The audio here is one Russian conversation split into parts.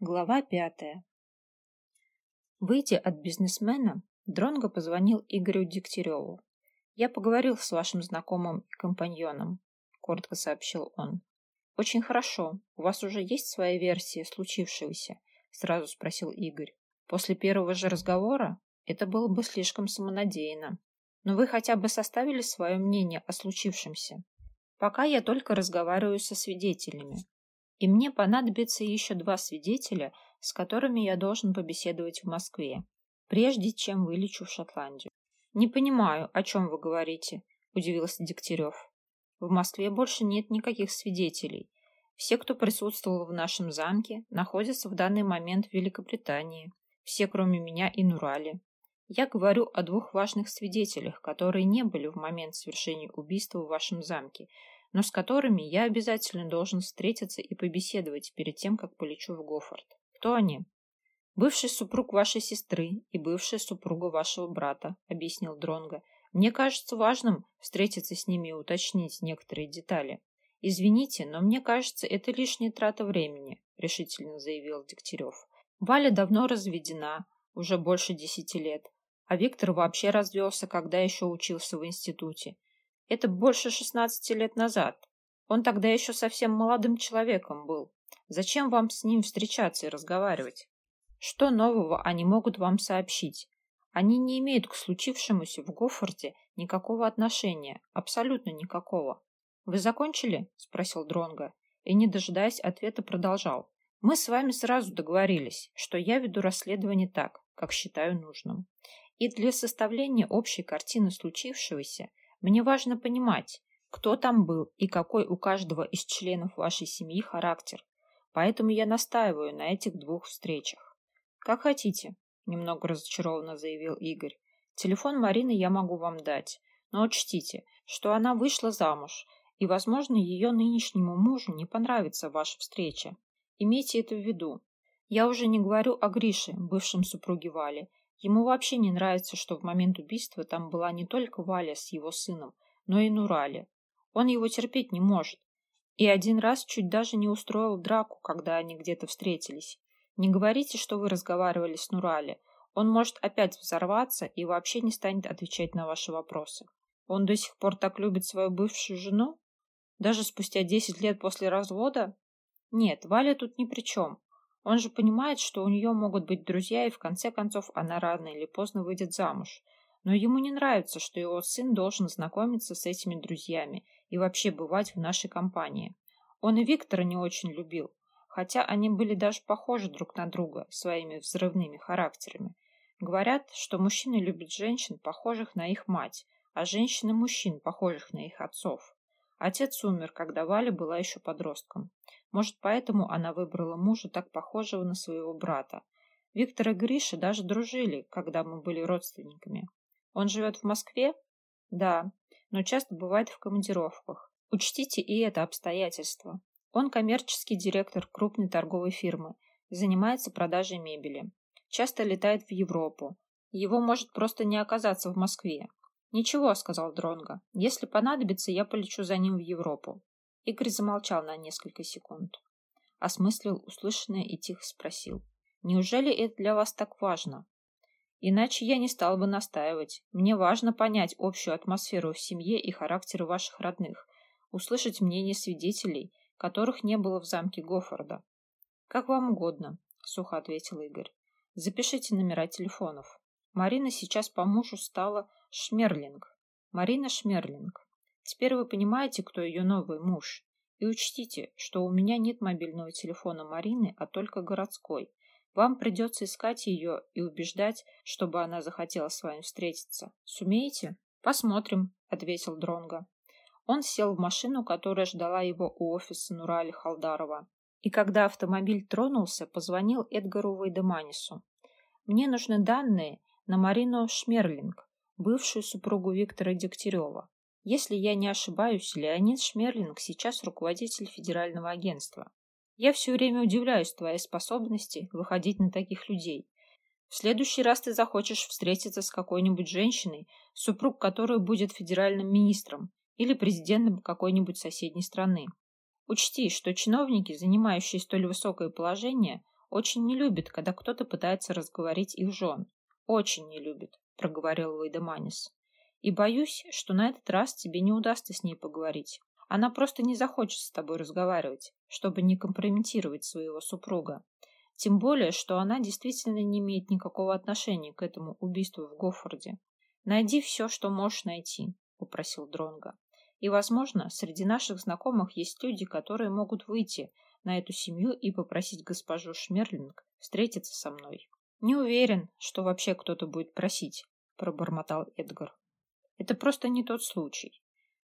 Глава пятая. Выйдя от бизнесмена, Дронго позвонил Игорю Дегтяреву. «Я поговорил с вашим знакомым и компаньоном», — коротко сообщил он. «Очень хорошо. У вас уже есть своя версия случившегося?» — сразу спросил Игорь. «После первого же разговора это было бы слишком самонадеянно. Но вы хотя бы составили свое мнение о случившемся?» «Пока я только разговариваю со свидетелями и мне понадобится еще два свидетеля, с которыми я должен побеседовать в Москве, прежде чем вылечу в Шотландию. Не понимаю, о чем вы говорите, удивился Дегтярев. В Москве больше нет никаких свидетелей. Все, кто присутствовал в нашем замке, находятся в данный момент в Великобритании. Все, кроме меня и Нурали. Я говорю о двух важных свидетелях, которые не были в момент совершения убийства в вашем замке, но с которыми я обязательно должен встретиться и побеседовать перед тем, как полечу в Гофорд. Кто они? Бывший супруг вашей сестры и бывшая супруга вашего брата, объяснил Дронга. Мне кажется важным встретиться с ними и уточнить некоторые детали. Извините, но мне кажется, это лишняя трата времени, решительно заявил Дегтярев. Валя давно разведена, уже больше десяти лет, а Виктор вообще развелся, когда еще учился в институте. Это больше шестнадцати лет назад. Он тогда еще совсем молодым человеком был. Зачем вам с ним встречаться и разговаривать? Что нового они могут вам сообщить? Они не имеют к случившемуся в Гофорте никакого отношения, абсолютно никакого. Вы закончили? спросил Дронга и, не дожидаясь ответа, продолжал. Мы с вами сразу договорились, что я веду расследование так, как считаю нужным. И для составления общей картины случившегося мне важно понимать, кто там был и какой у каждого из членов вашей семьи характер. Поэтому я настаиваю на этих двух встречах. Как хотите, немного разочарованно заявил Игорь. Телефон Марины я могу вам дать, но учтите, что она вышла замуж, и, возможно, ее нынешнему мужу не понравится ваша встреча. Имейте это в виду. Я уже не говорю о Грише, бывшем супруге Вали, Ему вообще не нравится, что в момент убийства там была не только Валя с его сыном, но и Нурали. Он его терпеть не может. И один раз чуть даже не устроил драку, когда они где-то встретились. Не говорите, что вы разговаривали с Нурали. Он может опять взорваться и вообще не станет отвечать на ваши вопросы. Он до сих пор так любит свою бывшую жену? Даже спустя десять лет после развода? Нет, Валя тут ни при чем. Он же понимает, что у нее могут быть друзья, и в конце концов она рано или поздно выйдет замуж. Но ему не нравится, что его сын должен знакомиться с этими друзьями и вообще бывать в нашей компании. Он и Виктора не очень любил, хотя они были даже похожи друг на друга своими взрывными характерами. Говорят, что мужчины любят женщин, похожих на их мать, а женщины мужчин, похожих на их отцов. Отец умер, когда Валя была еще подростком. Может, поэтому она выбрала мужа так похожего на своего брата. Виктор и Гриша даже дружили, когда мы были родственниками. Он живет в Москве? Да, но часто бывает в командировках. Учтите и это обстоятельство. Он коммерческий директор крупной торговой фирмы, занимается продажей мебели. Часто летает в Европу. Его может просто не оказаться в Москве. Ничего, сказал Дронга. Если понадобится, я полечу за ним в Европу. Игорь замолчал на несколько секунд. Осмыслил услышанное и тихо спросил. «Неужели это для вас так важно?» «Иначе я не стал бы настаивать. Мне важно понять общую атмосферу в семье и характер ваших родных, услышать мнение свидетелей, которых не было в замке Гофорда». «Как вам угодно», — сухо ответил Игорь. «Запишите номера телефонов. Марина сейчас по мужу стала Шмерлинг. Марина Шмерлинг. Теперь вы понимаете, кто ее новый муж. И учтите, что у меня нет мобильного телефона Марины, а только городской. Вам придется искать ее и убеждать, чтобы она захотела с вами встретиться. Сумеете? Посмотрим, ответил Дронга. Он сел в машину, которая ждала его у офиса Нурали Халдарова. И когда автомобиль тронулся, позвонил Эдгару Вейдеманису. Мне нужны данные на Марину Шмерлинг, бывшую супругу Виктора Дегтярева. Если я не ошибаюсь, Леонид Шмерлинг сейчас руководитель федерального агентства. Я все время удивляюсь твоей способности выходить на таких людей. В следующий раз ты захочешь встретиться с какой-нибудь женщиной, супруг которой будет федеральным министром или президентом какой-нибудь соседней страны. Учти, что чиновники, занимающие столь высокое положение, очень не любят, когда кто-то пытается разговорить их жен. Очень не любят, проговорил Вейдеманис. И боюсь, что на этот раз тебе не удастся с ней поговорить. Она просто не захочет с тобой разговаривать, чтобы не компрометировать своего супруга. Тем более, что она действительно не имеет никакого отношения к этому убийству в Гофорде. Найди все, что можешь найти, попросил Дронга. И, возможно, среди наших знакомых есть люди, которые могут выйти на эту семью и попросить госпожу Шмерлинг встретиться со мной. Не уверен, что вообще кто-то будет просить, пробормотал Эдгар. Это просто не тот случай.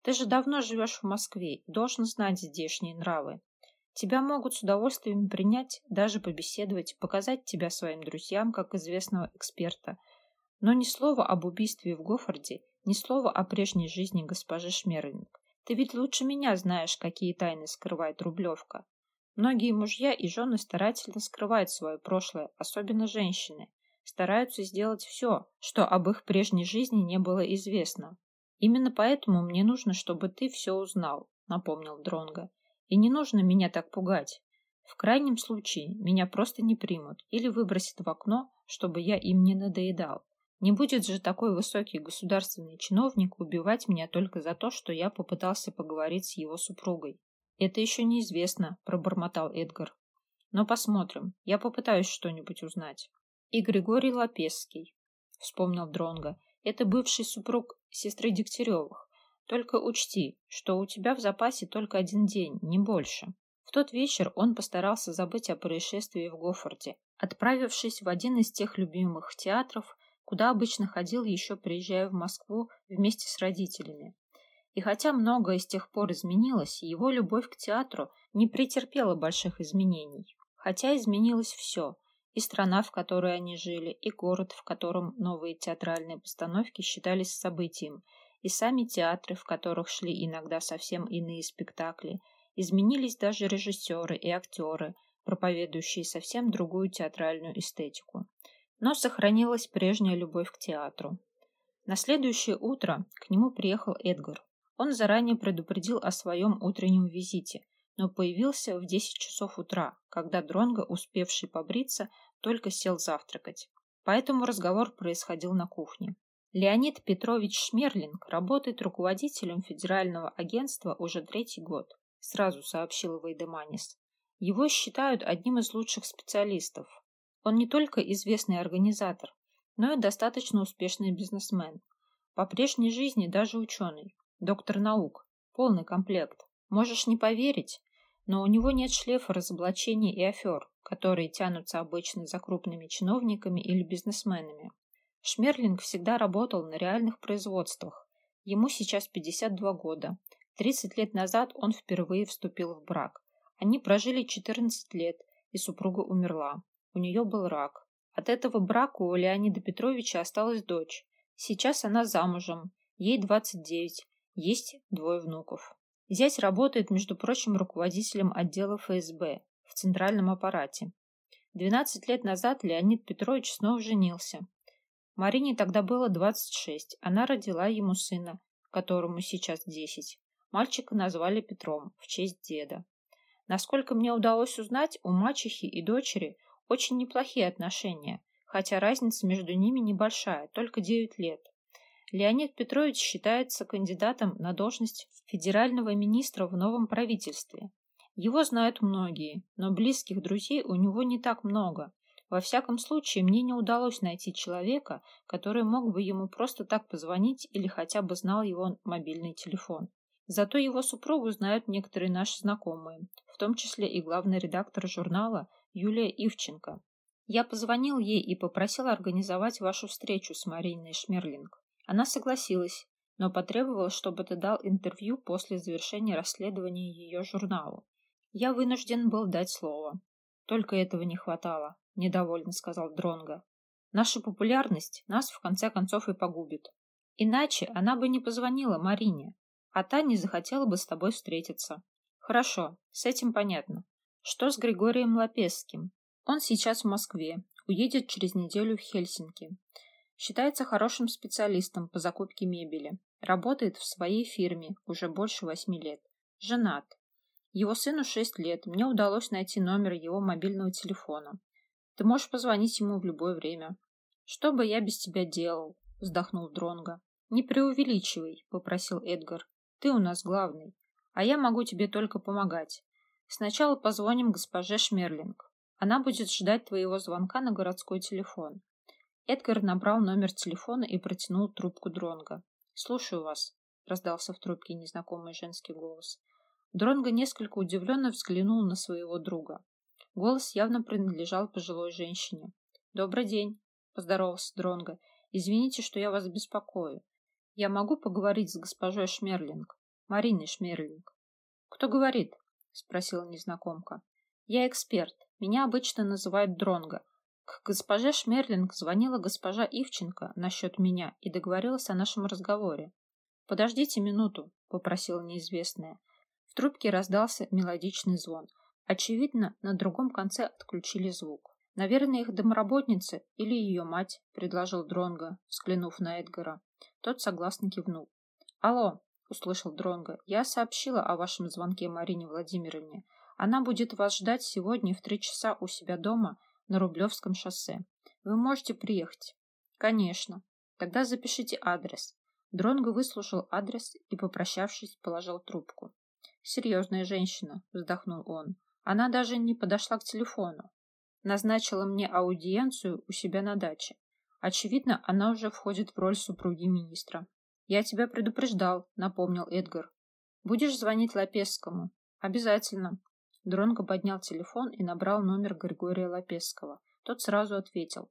Ты же давно живешь в Москве и должен знать здешние нравы. Тебя могут с удовольствием принять, даже побеседовать, показать тебя своим друзьям как известного эксперта. Но ни слова об убийстве в Гофорде, ни слова о прежней жизни госпожи Шмерлинг. Ты ведь лучше меня знаешь, какие тайны скрывает Рублевка. Многие мужья и жены старательно скрывают свое прошлое, особенно женщины. Стараются сделать все, что об их прежней жизни не было известно. Именно поэтому мне нужно, чтобы ты все узнал, напомнил Дронга. И не нужно меня так пугать. В крайнем случае меня просто не примут или выбросят в окно, чтобы я им не надоедал. Не будет же такой высокий государственный чиновник убивать меня только за то, что я попытался поговорить с его супругой. Это еще неизвестно, пробормотал Эдгар. Но посмотрим. Я попытаюсь что-нибудь узнать. И Григорий Лапесский, вспомнил Дронга. Это бывший супруг сестры Дегтяревых. Только учти, что у тебя в запасе только один день, не больше. В тот вечер он постарался забыть о происшествии в Гофорде, отправившись в один из тех любимых театров, куда обычно ходил еще приезжая в Москву вместе с родителями. И хотя многое с тех пор изменилось, его любовь к театру не претерпела больших изменений. Хотя изменилось все – и страна, в которой они жили, и город, в котором новые театральные постановки считались событием – и сами театры, в которых шли иногда совсем иные спектакли, изменились даже режиссеры и актеры, проповедующие совсем другую театральную эстетику. Но сохранилась прежняя любовь к театру. На следующее утро к нему приехал Эдгар. Он заранее предупредил о своем утреннем визите, но появился в 10 часов утра, когда Дронго, успевший побриться, только сел завтракать. Поэтому разговор происходил на кухне. Леонид Петрович Шмерлинг работает руководителем федерального агентства уже третий год, сразу сообщил Вейдеманис. Его считают одним из лучших специалистов. Он не только известный организатор, но и достаточно успешный бизнесмен. По прежней жизни даже ученый, доктор наук, полный комплект. Можешь не поверить, но у него нет шлейфа разоблачений и афер, которые тянутся обычно за крупными чиновниками или бизнесменами. Шмерлинг всегда работал на реальных производствах. Ему сейчас 52 года. 30 лет назад он впервые вступил в брак. Они прожили 14 лет, и супруга умерла. У нее был рак. От этого брака у Леонида Петровича осталась дочь. Сейчас она замужем. Ей 29. Есть двое внуков. Зять работает, между прочим, руководителем отдела ФСБ в центральном аппарате. 12 лет назад Леонид Петрович снова женился. Марине тогда было 26. Она родила ему сына, которому сейчас 10. Мальчика назвали Петром в честь деда. Насколько мне удалось узнать, у мачехи и дочери очень неплохие отношения, хотя разница между ними небольшая, только 9 лет. Леонид Петрович считается кандидатом на должность федерального министра в новом правительстве. Его знают многие, но близких друзей у него не так много, во всяком случае, мне не удалось найти человека, который мог бы ему просто так позвонить или хотя бы знал его мобильный телефон. Зато его супругу знают некоторые наши знакомые, в том числе и главный редактор журнала Юлия Ивченко. Я позвонил ей и попросил организовать вашу встречу с Мариной Шмерлинг. Она согласилась, но потребовала, чтобы ты дал интервью после завершения расследования ее журналу. Я вынужден был дать слово. Только этого не хватало недовольно сказал Дронга. Наша популярность нас в конце концов и погубит. Иначе она бы не позвонила Марине, а та не захотела бы с тобой встретиться. Хорошо, с этим понятно. Что с Григорием Лапесским? Он сейчас в Москве, уедет через неделю в Хельсинки. Считается хорошим специалистом по закупке мебели. Работает в своей фирме уже больше восьми лет. Женат. Его сыну шесть лет. Мне удалось найти номер его мобильного телефона. Ты можешь позвонить ему в любое время. Что бы я без тебя делал? Вздохнул Дронго. Не преувеличивай, попросил Эдгар. Ты у нас главный, а я могу тебе только помогать. Сначала позвоним госпоже Шмерлинг. Она будет ждать твоего звонка на городской телефон. Эдгар набрал номер телефона и протянул трубку Дронга. «Слушаю вас», — раздался в трубке незнакомый женский голос. Дронго несколько удивленно взглянул на своего друга. Голос явно принадлежал пожилой женщине. «Добрый день», — поздоровался Дронго. «Извините, что я вас беспокою. Я могу поговорить с госпожой Шмерлинг, Мариной Шмерлинг?» «Кто говорит?» — спросила незнакомка. «Я эксперт. Меня обычно называют Дронго. К госпоже Шмерлинг звонила госпожа Ивченко насчет меня и договорилась о нашем разговоре. «Подождите минуту», — попросила неизвестная. В трубке раздался мелодичный звон. Очевидно, на другом конце отключили звук. «Наверное, их домработница или ее мать», — предложил Дронго, взглянув на Эдгара. Тот согласно кивнул. «Алло», — услышал Дронго, — «я сообщила о вашем звонке Марине Владимировне. Она будет вас ждать сегодня в три часа у себя дома на Рублевском шоссе. Вы можете приехать? Конечно. Тогда запишите адрес. Дронго выслушал адрес и, попрощавшись, положил трубку. Серьезная женщина, вздохнул он. Она даже не подошла к телефону. Назначила мне аудиенцию у себя на даче. Очевидно, она уже входит в роль супруги министра. Я тебя предупреждал, напомнил Эдгар. Будешь звонить Лапесскому? Обязательно. Дронго поднял телефон и набрал номер Григория Лапесского. Тот сразу ответил.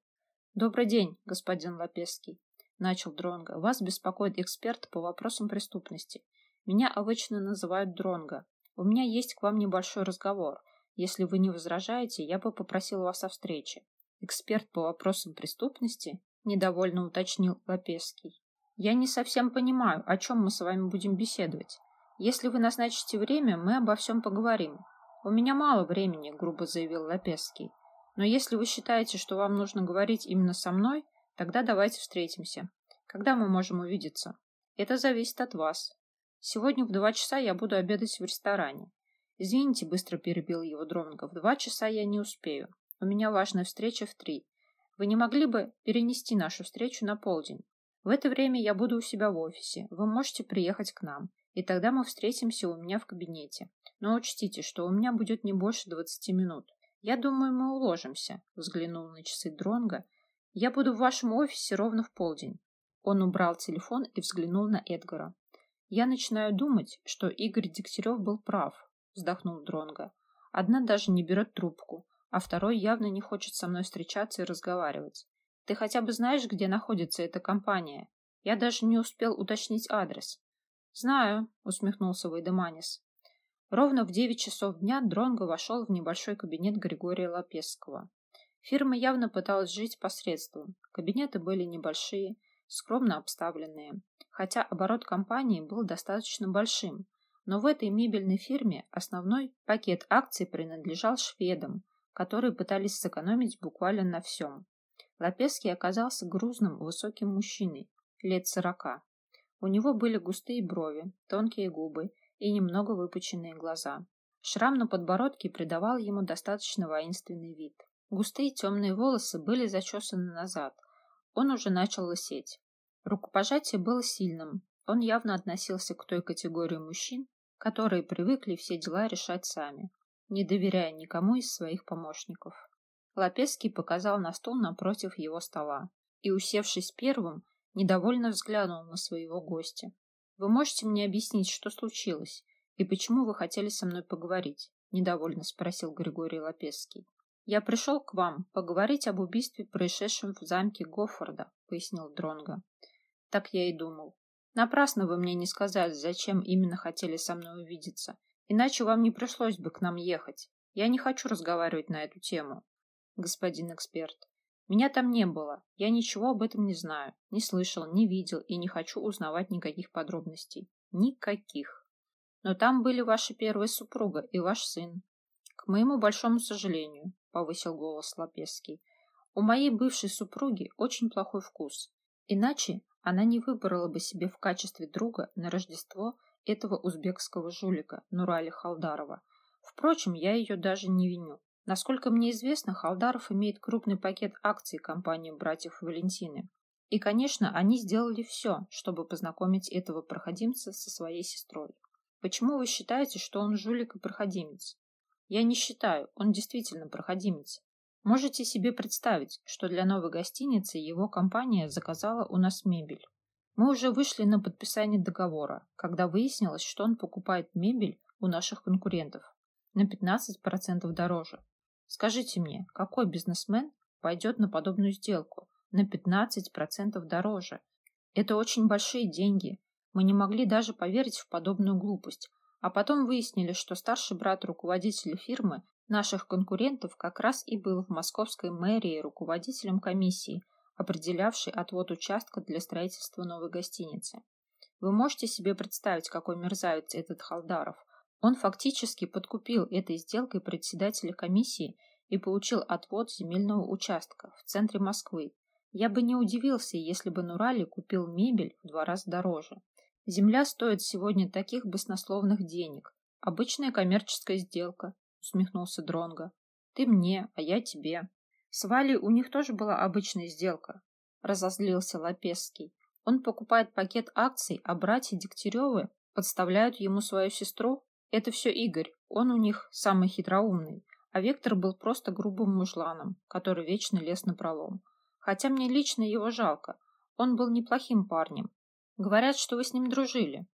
«Добрый день, господин Лапесский», — начал Дронго. «Вас беспокоит эксперт по вопросам преступности. Меня обычно называют Дронго. У меня есть к вам небольшой разговор. Если вы не возражаете, я бы попросил вас о встрече». «Эксперт по вопросам преступности?» — недовольно уточнил Лапесский. «Я не совсем понимаю, о чем мы с вами будем беседовать. Если вы назначите время, мы обо всем поговорим. «У меня мало времени», — грубо заявил Лапесский. «Но если вы считаете, что вам нужно говорить именно со мной, тогда давайте встретимся. Когда мы можем увидеться?» «Это зависит от вас. Сегодня в два часа я буду обедать в ресторане. Извините, быстро перебил его Дронго. В два часа я не успею. У меня важная встреча в три. Вы не могли бы перенести нашу встречу на полдень? В это время я буду у себя в офисе. Вы можете приехать к нам, и тогда мы встретимся у меня в кабинете. Но учтите, что у меня будет не больше двадцати минут. Я думаю, мы уложимся, взглянул на часы Дронга. Я буду в вашем офисе ровно в полдень. Он убрал телефон и взглянул на Эдгара. Я начинаю думать, что Игорь Дегтярев был прав, вздохнул Дронга. Одна даже не берет трубку, а второй явно не хочет со мной встречаться и разговаривать. Ты хотя бы знаешь, где находится эта компания? Я даже не успел уточнить адрес. Знаю, усмехнулся Вайдеманис. Ровно в девять часов дня Дронго вошел в небольшой кабинет Григория Лапесского. Фирма явно пыталась жить посредством. Кабинеты были небольшие, скромно обставленные, хотя оборот компании был достаточно большим. Но в этой мебельной фирме основной пакет акций принадлежал шведам, которые пытались сэкономить буквально на всем. Лапесский оказался грузным, высоким мужчиной, лет сорока. У него были густые брови, тонкие губы и немного выпученные глаза. Шрам на подбородке придавал ему достаточно воинственный вид. Густые темные волосы были зачесаны назад. Он уже начал лысеть. Рукопожатие было сильным. Он явно относился к той категории мужчин, которые привыкли все дела решать сами, не доверяя никому из своих помощников. Лапецкий показал на стол напротив его стола и, усевшись первым, недовольно взглянул на своего гостя. Вы можете мне объяснить, что случилось и почему вы хотели со мной поговорить? Недовольно спросил Григорий Лапесский. Я пришел к вам поговорить об убийстве, происшедшем в замке Гофорда, пояснил Дронга. Так я и думал. Напрасно вы мне не сказали, зачем именно хотели со мной увидеться, иначе вам не пришлось бы к нам ехать. Я не хочу разговаривать на эту тему, господин эксперт. Меня там не было. Я ничего об этом не знаю, не слышал, не видел и не хочу узнавать никаких подробностей. Никаких. Но там были ваша первая супруга и ваш сын. К моему большому сожалению, повысил голос Лапецкий, у моей бывшей супруги очень плохой вкус. Иначе она не выбрала бы себе в качестве друга на Рождество этого узбекского жулика Нурали Халдарова. Впрочем, я ее даже не виню. Насколько мне известно, Халдаров имеет крупный пакет акций компании братьев Валентины. И, конечно, они сделали все, чтобы познакомить этого проходимца со своей сестрой. Почему вы считаете, что он жулик и проходимец? Я не считаю, он действительно проходимец. Можете себе представить, что для новой гостиницы его компания заказала у нас мебель. Мы уже вышли на подписание договора, когда выяснилось, что он покупает мебель у наших конкурентов на 15% дороже. Скажите мне, какой бизнесмен пойдет на подобную сделку на 15% дороже? Это очень большие деньги. Мы не могли даже поверить в подобную глупость. А потом выяснили, что старший брат руководителя фирмы наших конкурентов как раз и был в московской мэрии руководителем комиссии, определявшей отвод участка для строительства новой гостиницы. Вы можете себе представить, какой мерзавец этот Халдаров? Он фактически подкупил этой сделкой председателя комиссии и получил отвод земельного участка в центре Москвы. Я бы не удивился, если бы Нурали купил мебель в два раза дороже. Земля стоит сегодня таких баснословных денег. Обычная коммерческая сделка, усмехнулся Дронга. Ты мне, а я тебе. С Валей у них тоже была обычная сделка, разозлился Лапесский. Он покупает пакет акций, а братья Дегтяревы подставляют ему свою сестру? Это все Игорь, он у них самый хитроумный, а Вектор был просто грубым мужланом, который вечно лез на пролом. Хотя мне лично его жалко, он был неплохим парнем. Говорят, что вы с ним дружили.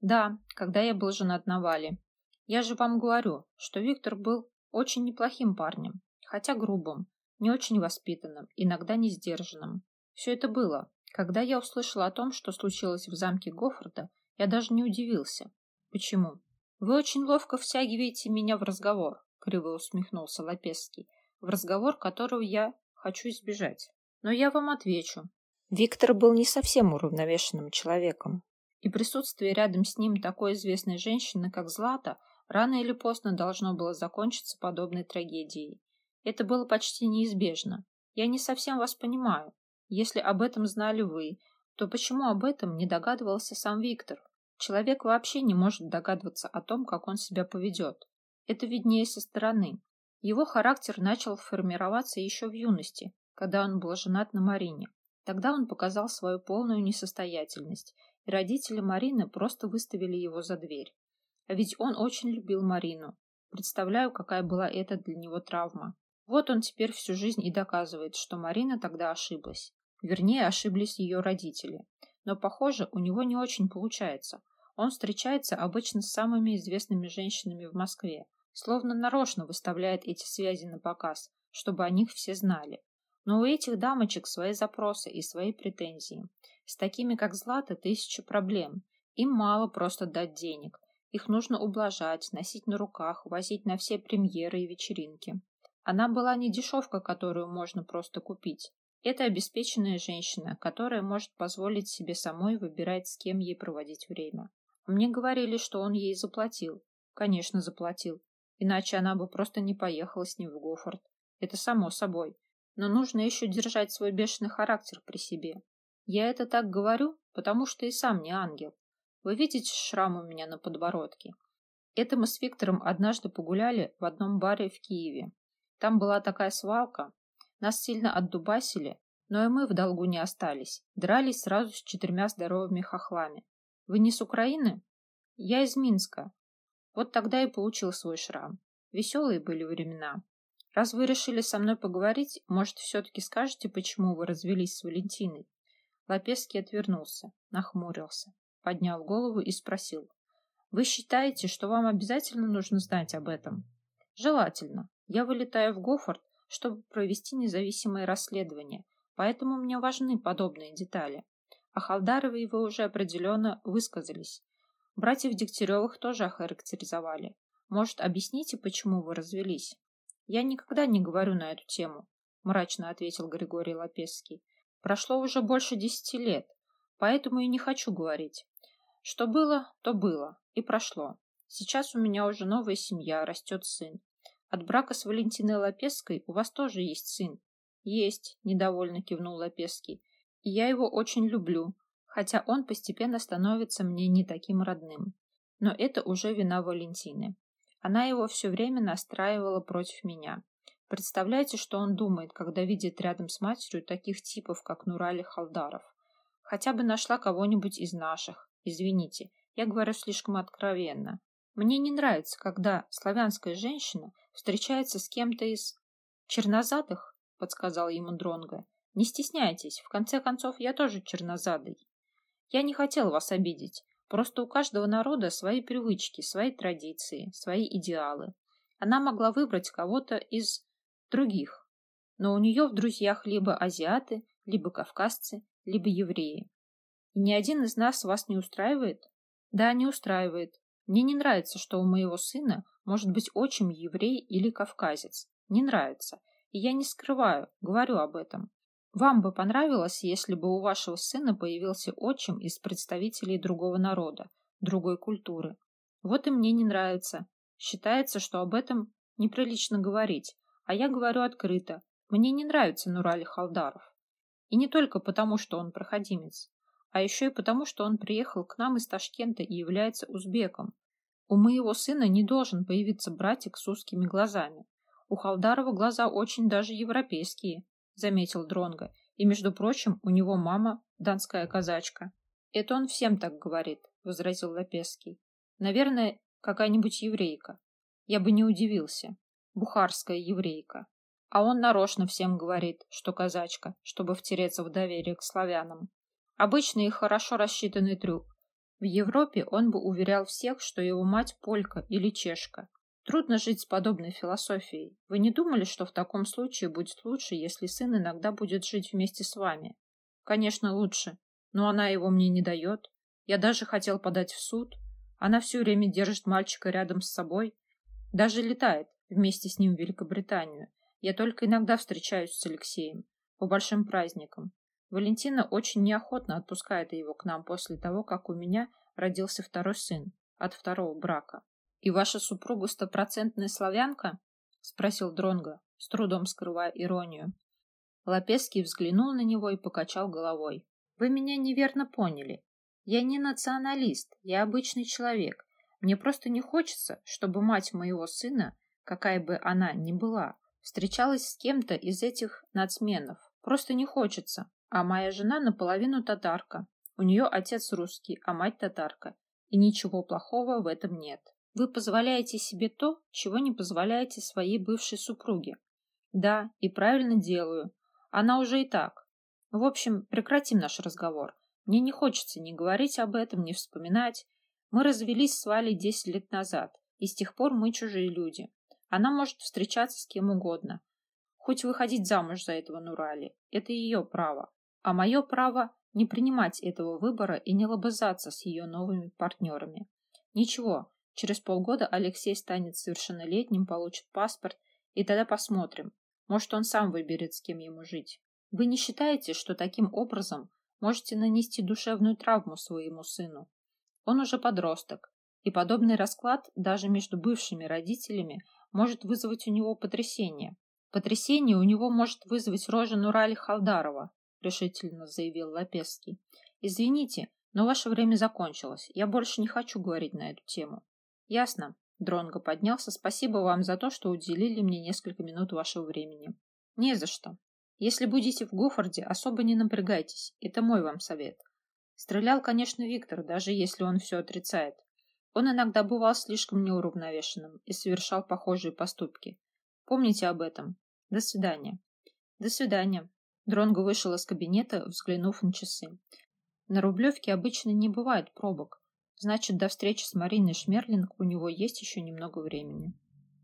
Да, когда я был женат на Вале. Я же вам говорю, что Виктор был очень неплохим парнем, хотя грубым, не очень воспитанным, иногда не сдержанным. Все это было. Когда я услышала о том, что случилось в замке Гофорда, я даже не удивился. Почему? Вы очень ловко втягиваете меня в разговор, криво усмехнулся Лапесский, в разговор которого я хочу избежать. Но я вам отвечу. Виктор был не совсем уравновешенным человеком, и присутствие рядом с ним такой известной женщины, как Злата, рано или поздно должно было закончиться подобной трагедией. Это было почти неизбежно. Я не совсем вас понимаю. Если об этом знали вы, то почему об этом не догадывался сам Виктор? Человек вообще не может догадываться о том, как он себя поведет. Это виднее со стороны. Его характер начал формироваться еще в юности, когда он был женат на Марине. Тогда он показал свою полную несостоятельность, и родители Марины просто выставили его за дверь. А ведь он очень любил Марину. Представляю, какая была это для него травма. Вот он теперь всю жизнь и доказывает, что Марина тогда ошиблась. Вернее, ошиблись ее родители. Но, похоже, у него не очень получается. Он встречается обычно с самыми известными женщинами в Москве, словно нарочно выставляет эти связи на показ, чтобы о них все знали. Но у этих дамочек свои запросы и свои претензии. С такими, как Злата, тысяча проблем. Им мало просто дать денег. Их нужно ублажать, носить на руках, возить на все премьеры и вечеринки. Она была не дешевка, которую можно просто купить. Это обеспеченная женщина, которая может позволить себе самой выбирать, с кем ей проводить время. Мне говорили, что он ей заплатил. Конечно, заплатил. Иначе она бы просто не поехала с ним в Гофорд. Это само собой. Но нужно еще держать свой бешеный характер при себе. Я это так говорю, потому что и сам не ангел. Вы видите шрам у меня на подбородке? Это мы с Виктором однажды погуляли в одном баре в Киеве. Там была такая свалка. Нас сильно отдубасили, но и мы в долгу не остались. Дрались сразу с четырьмя здоровыми хохлами. Вы не с Украины? Я из Минска. Вот тогда и получил свой шрам. Веселые были времена. Раз вы решили со мной поговорить, может, все-таки скажете, почему вы развелись с Валентиной? Лапецкий отвернулся, нахмурился, поднял голову и спросил. Вы считаете, что вам обязательно нужно знать об этом? Желательно. Я вылетаю в Гофорд, чтобы провести независимое расследование, поэтому мне важны подобные детали. О Халдаровой вы уже определенно высказались. Братьев Дегтяревых тоже охарактеризовали. Может, объясните, почему вы развелись? Я никогда не говорю на эту тему, мрачно ответил Григорий Лапесский. Прошло уже больше десяти лет, поэтому и не хочу говорить. Что было, то было, и прошло. Сейчас у меня уже новая семья, растет сын. От брака с Валентиной Лапесской у вас тоже есть сын. Есть, недовольно кивнул Лапесский и я его очень люблю, хотя он постепенно становится мне не таким родным. Но это уже вина Валентины. Она его все время настраивала против меня. Представляете, что он думает, когда видит рядом с матерью таких типов, как Нурали Халдаров? Хотя бы нашла кого-нибудь из наших. Извините, я говорю слишком откровенно. Мне не нравится, когда славянская женщина встречается с кем-то из чернозадых, подсказал ему Дронга. Не стесняйтесь, в конце концов, я тоже чернозадый. Я не хотел вас обидеть. Просто у каждого народа свои привычки, свои традиции, свои идеалы. Она могла выбрать кого-то из других, но у нее в друзьях либо азиаты, либо кавказцы, либо евреи. И ни один из нас вас не устраивает? Да, не устраивает. Мне не нравится, что у моего сына может быть отчим еврей или кавказец. Не нравится. И я не скрываю, говорю об этом. Вам бы понравилось, если бы у вашего сына появился отчим из представителей другого народа, другой культуры. Вот и мне не нравится. Считается, что об этом неприлично говорить, а я говорю открыто. Мне не нравится Нурали Халдаров. И не только потому, что он проходимец а еще и потому, что он приехал к нам из Ташкента и является узбеком. У моего сына не должен появиться братик с узкими глазами. У Халдарова глаза очень даже европейские, заметил Дронга. И, между прочим, у него мама донская казачка. Это он всем так говорит, возразил Лапесский. Наверное, какая-нибудь еврейка. Я бы не удивился. Бухарская еврейка. А он нарочно всем говорит, что казачка, чтобы втереться в доверие к славянам. Обычный и хорошо рассчитанный трюк. В Европе он бы уверял всех, что его мать полька или чешка. Трудно жить с подобной философией. Вы не думали, что в таком случае будет лучше, если сын иногда будет жить вместе с вами? Конечно, лучше. Но она его мне не дает. Я даже хотел подать в суд. Она все время держит мальчика рядом с собой. Даже летает вместе с ним в Великобританию. Я только иногда встречаюсь с Алексеем. По большим праздникам. Валентина очень неохотно отпускает его к нам после того, как у меня родился второй сын от второго брака. И ваша супруга стопроцентная славянка? спросил Дронго, с трудом скрывая иронию. Лапеский взглянул на него и покачал головой. Вы меня неверно поняли. Я не националист, я обычный человек. Мне просто не хочется, чтобы мать моего сына, какая бы она ни была, встречалась с кем-то из этих нацменов. Просто не хочется. А моя жена наполовину татарка. У нее отец русский, а мать татарка. И ничего плохого в этом нет. Вы позволяете себе то, чего не позволяете своей бывшей супруге. Да, и правильно делаю. Она уже и так. В общем, прекратим наш разговор. Мне не хочется ни говорить об этом, ни вспоминать. Мы развелись с Валей десять лет назад, и с тех пор мы чужие люди. Она может встречаться с кем угодно. Хоть выходить замуж за этого Нурали. Это ее право а мое право не принимать этого выбора и не лобызаться с ее новыми партнерами. Ничего, через полгода Алексей станет совершеннолетним, получит паспорт, и тогда посмотрим. Может, он сам выберет, с кем ему жить. Вы не считаете, что таким образом можете нанести душевную травму своему сыну? Он уже подросток, и подобный расклад даже между бывшими родителями может вызвать у него потрясение. Потрясение у него может вызвать рожа Нурали Халдарова, решительно заявил Лапесский. Извините, но ваше время закончилось. Я больше не хочу говорить на эту тему. Ясно. Дронго поднялся. Спасибо вам за то, что уделили мне несколько минут вашего времени. Не за что. Если будете в Гофорде, особо не напрягайтесь. Это мой вам совет. Стрелял, конечно, Виктор, даже если он все отрицает. Он иногда бывал слишком неуравновешенным и совершал похожие поступки. Помните об этом. До свидания. До свидания. Дронго вышел из кабинета, взглянув на часы. На Рублевке обычно не бывает пробок. Значит, до встречи с Мариной Шмерлинг у него есть еще немного времени.